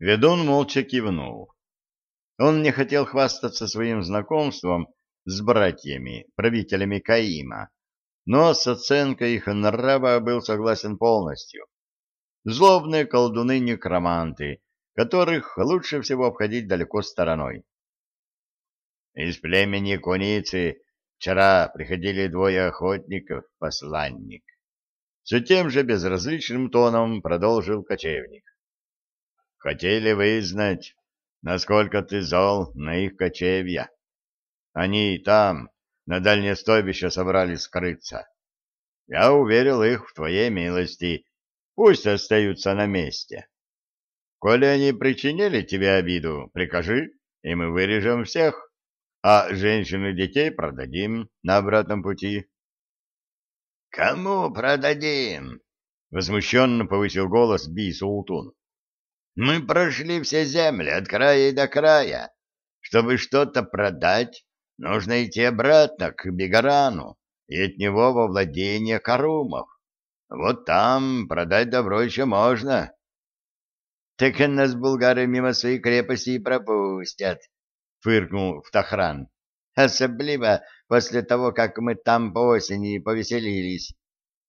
Ведун молча кивнул. Он не хотел хвастаться своим знакомством с братьями, правителями Каима, но с оценкой их нрава был согласен полностью. Злобные колдуны-некроманты, которых лучше всего обходить далеко стороной. Из племени Куницы вчера приходили двое охотников, посланник. Все тем же безразличным тоном продолжил кочевник. Хотели вы знать, насколько ты зол на их кочевья. Они там, на дальнее стойбище собрались скрыться. Я уверил их в твоей милости, пусть остаются на месте. Коли они причинили тебе обиду, прикажи, и мы вырежем всех, а женщин и детей продадим на обратном пути. — Кому продадим? — возмущенно повысил голос Би Султун. — Мы прошли все земли от края до края. Чтобы что-то продать, Нужно идти обратно к Бегарану и от него во владение Карумов. Вот там продать добро еще можно. — Так нас булгары мимо своей крепости и пропустят, — фыркнул Втахран. — Особливо после того, как мы там по осени повеселились.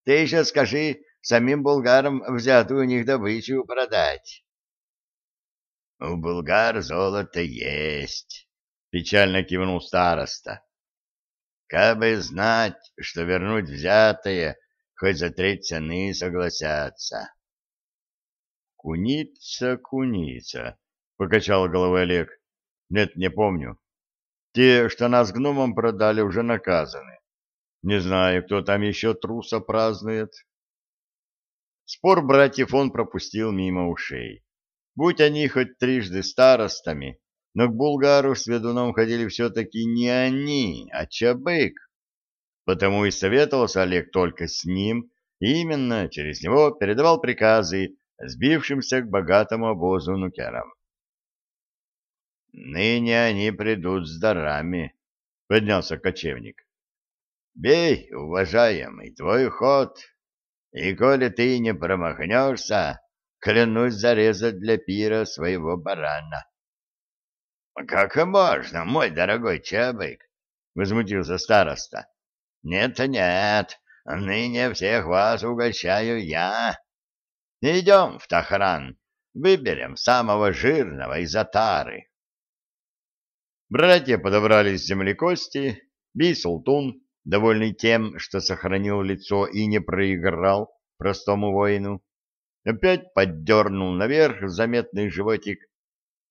Ты еще скажи самим булгарам взятую у них добычу продать. — У булгар золото есть, — печально кивнул староста. «Кабы знать, что вернуть взятое, хоть за треть цены согласятся». «Куница, куница», — покачал головой Олег. «Нет, не помню. Те, что нас гномам продали, уже наказаны. Не знаю, кто там еще труса празднует». Спор братьев он пропустил мимо ушей. Будь они хоть трижды старостами, но к Булгару с ведуном ходили все-таки не они, а Чабык. Потому и советовался Олег только с ним, и именно через него передавал приказы сбившимся к богатому обозу нукерам. «Ныне они придут с дарами», — поднялся кочевник. «Бей, уважаемый, твой ход, и коли ты не промахнешься, клянусь зарезать для пира своего барана». — Как можно, мой дорогой Чабык? — возмутился староста. Нет, — Нет-нет, ныне всех вас угощаю я. Идем в Тахран, выберем самого жирного из отары. Братья подобрали с земли кости, Би-Султун, довольный тем, что сохранил лицо и не проиграл простому воину, опять поддернул наверх заметный животик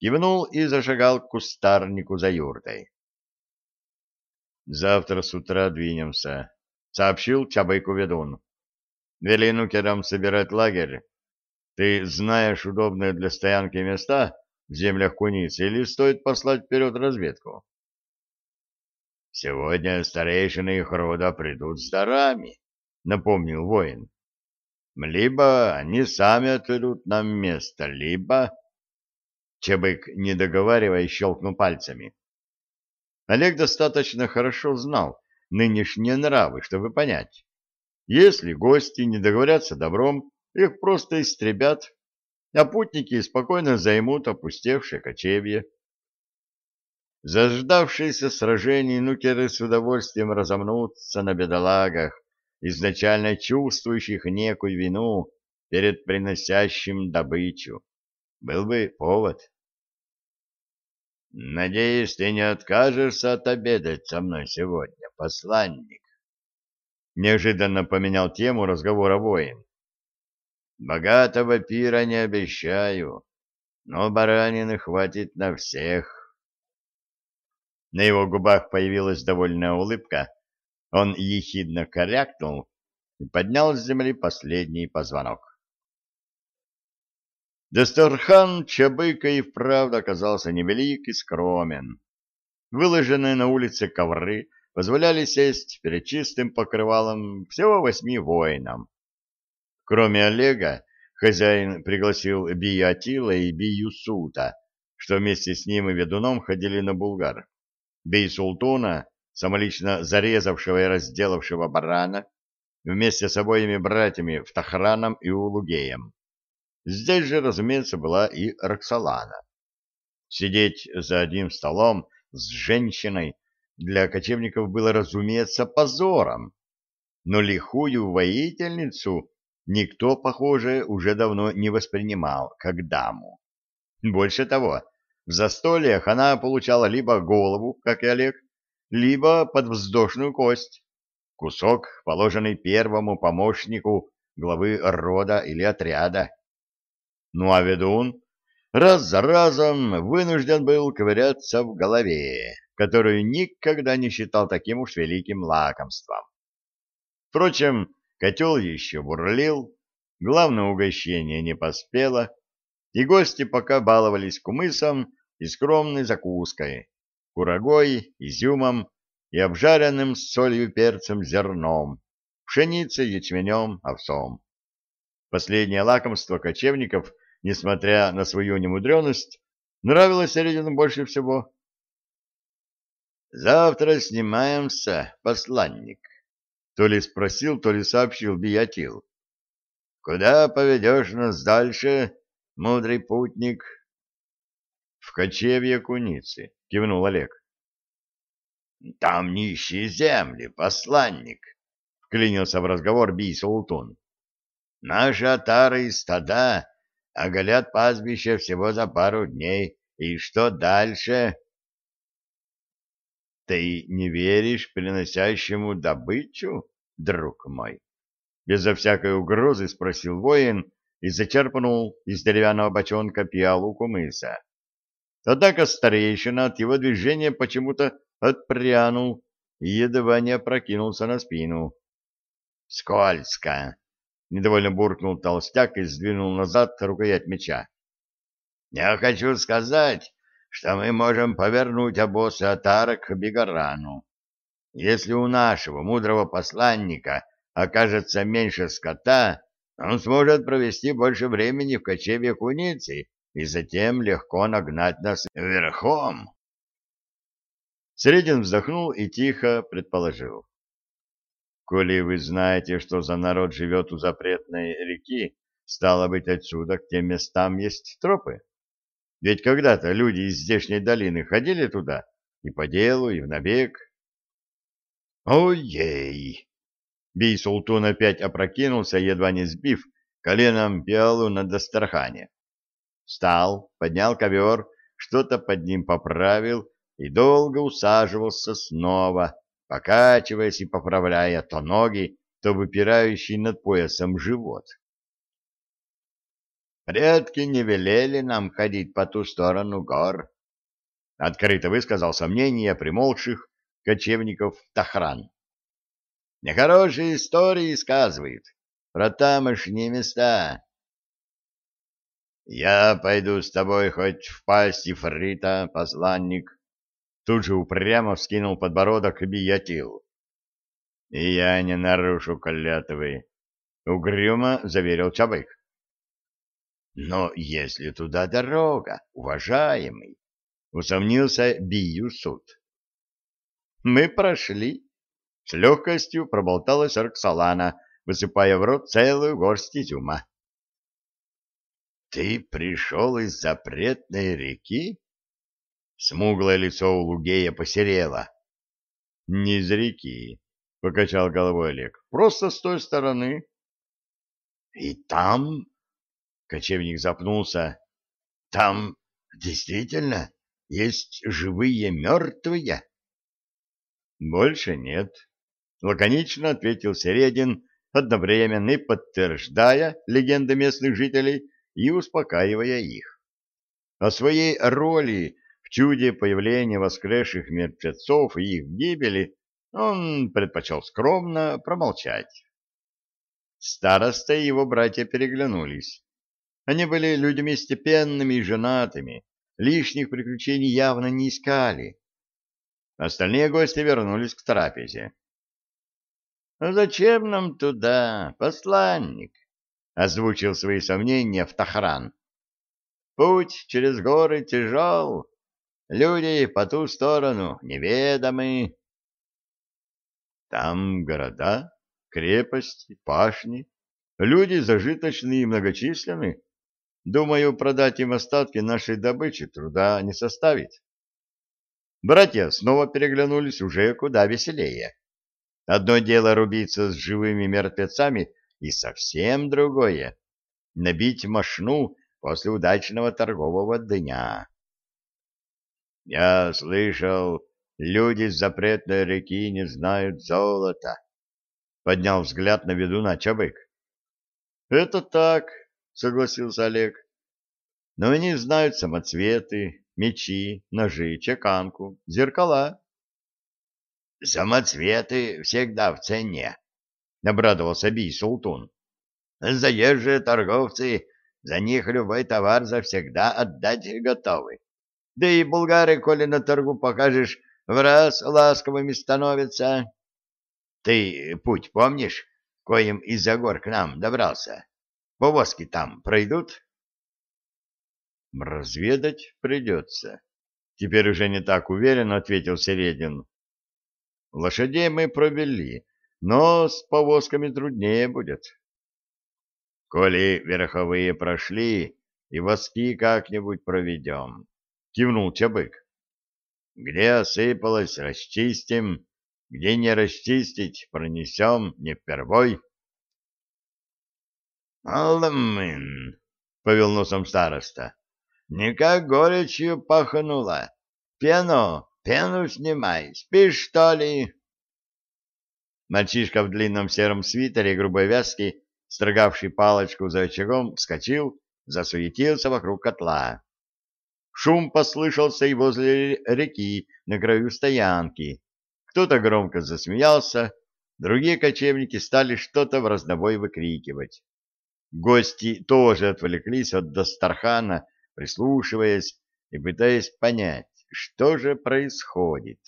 кивнул и зашагал к кустарнику за юртой. «Завтра с утра двинемся», — сообщил Чабайку ведун. «Вели нукерам собирать лагерь. Ты знаешь удобные для стоянки места в землях куницы или стоит послать вперед разведку?» «Сегодня старейшины их рода придут с дарами», — напомнил воин. «Либо они сами отведут нам место, либо...» Чебык, не договаривая, щелкнул пальцами. Олег достаточно хорошо знал нынешние нравы, чтобы понять. Если гости не договорятся добром, их просто истребят, а путники спокойно займут опустевшее кочевье. Заждавшиеся сражений нукеры с удовольствием разомнутся на бедолагах, изначально чувствующих некую вину перед приносящим добычу. Был бы повод. Надеюсь, ты не откажешься отобедать со мной сегодня, посланник. Неожиданно поменял тему разговора воин. Богатого пира не обещаю, но баранины хватит на всех. На его губах появилась довольная улыбка. Он ехидно корякнул и поднял с земли последний позвонок. Дестерхан Чабыка и вправду оказался невелик и скромен. Выложенные на улице ковры позволяли сесть перед чистым покрывалом всего восьми воинам. Кроме Олега, хозяин пригласил Биятила и Биюсута, что вместе с ним и ведуном ходили на Булгар. Бей-Султуна, самолично зарезавшего и разделавшего барана, вместе с обоими братьями в Тахраном и Улугеем Здесь же, разумеется, была и Роксолана. Сидеть за одним столом с женщиной для кочевников было, разумеется, позором, но лихую воительницу никто, похоже, уже давно не воспринимал как даму. Больше того, в застольях она получала либо голову, как и Олег, либо подвздошную кость, кусок, положенный первому помощнику главы рода или отряда. Ну а ведун раз за разом вынужден был ковыряться в голове, которую никогда не считал таким уж великим лакомством. Впрочем, котел еще бурлил, главное угощение не поспело, и гости пока баловались кумысом и скромной закуской, курагой, изюмом и обжаренным с солью перцем зерном, пшеницей, ячменем, овсом. Последнее лакомство кочевников, несмотря на свою немудреность, нравилось Середину больше всего. «Завтра снимаемся, посланник», — то ли спросил, то ли сообщил Биятил. «Куда поведешь нас дальше, мудрый путник?» «В кочевье куницы», — кивнул Олег. «Там нищие земли, посланник», — вклинился в разговор Бий-Султун. «Наши отары и стада оголят пастбище всего за пару дней. И что дальше?» «Ты не веришь приносящему добычу, друг мой?» Безо всякой угрозы спросил воин и зачерпнул из деревянного бочонка пиалу кумыса. Однако старейшина от его движения почему-то отпрянул и едва не опрокинулся на спину. «Скользко!» — недовольно буркнул толстяк и сдвинул назад рукоять меча. «Я хочу сказать, что мы можем повернуть обоз Атара к Бегарану. Если у нашего мудрого посланника окажется меньше скота, он сможет провести больше времени в кочевье куницы и затем легко нагнать нас верхом. Средин вздохнул и тихо предположил. Коли вы знаете, что за народ живет у запретной реки, стало быть, отсюда к тем местам есть тропы. Ведь когда-то люди из здешней долины ходили туда и по делу, и в набег. Ой-ей! Бий-Султун опять опрокинулся, едва не сбив коленом пиалу на Дастархане. Встал, поднял ковер, что-то под ним поправил и долго усаживался снова, покачиваясь и поправляя то ноги, то выпирающий над поясом живот. «Предки не велели нам ходить по ту сторону гор», — открыто высказал сомнение примолкших кочевников Тахран. «Нехорошие истории сказывают про тамошние места». «Я пойду с тобой хоть в пасть Ифрита, посланник», Тут же упрямо вскинул подбородок Биятил. «И я не нарушу клятвы», — угрюмо заверил Чабык. «Но если туда дорога, уважаемый», — усомнился Биюсуд. «Мы прошли», — с легкостью проболталась Роксолана, высыпая в рот целую горсть изюма. «Ты пришел из запретной реки?» Смуглое лицо у Лугея посерело. — Не из реки, — покачал головой Олег, — просто с той стороны. — И там... — кочевник запнулся. — Там действительно есть живые мертвые? — Больше нет, — лаконично ответил Середин, одновременно и подтверждая легенды местных жителей и успокаивая их. О своей роли в чуде появления воскресших мертвецов и их гибели он предпочел скромно промолчать. Староста и его братья переглянулись. Они были людьми степенными и женатыми, лишних приключений явно не искали. Остальные гости вернулись к трапезе. «А зачем нам туда, посланник?» — озвучил свои сомнения в Тахран. «Путь через горы тяжел, Люди по ту сторону неведомы. Там города, крепости, пашни, люди зажиточные и многочисленны, думаю, продать им остатки нашей добычи труда не составит. Братья снова переглянулись уже куда веселее. Одно дело рубиться с живыми мертвецами, и совсем другое — набить мошну после удачного торгового дня. Я слышал, люди с запретной реки не знают золота. Поднял взгляд на ведуна Чабык. Это так, согласился Олег. Но они знают самоцветы, мечи, ножи, чеканку, зеркала. Самоцветы всегда в цене, обрадовался Бий Султун. Заезжие торговцы за них любой товар завсегда отдать готовы. Да и булгары, коли на торгу покажешь, в раз ласковыми становятся. Ты путь помнишь, коим из-за гор к нам добрался? Повозки там пройдут? Разведать придется. Теперь уже не так уверенно ответил Середин. Лошадей мы провели, но с повозками труднее будет. Коли верховые прошли, и воски как-нибудь проведем кивнул Чабык. Где осыпалось, расчистим, где не расчистить, пронесем не впервой. Алмын, повел носом староста, никак горечью пахнуло. Пену, пену снимай, спишь, что ли? Мальчишка в длинном сером свитере грубой вязки, строгавший палочку за очагом, вскочил, засуетился вокруг котла. Шум послышался и возле реки, на краю стоянки. Кто-то громко засмеялся, другие кочевники стали что-то в разнобой выкрикивать. Гости тоже отвлеклись от Дастархана, прислушиваясь и пытаясь понять, что же происходит.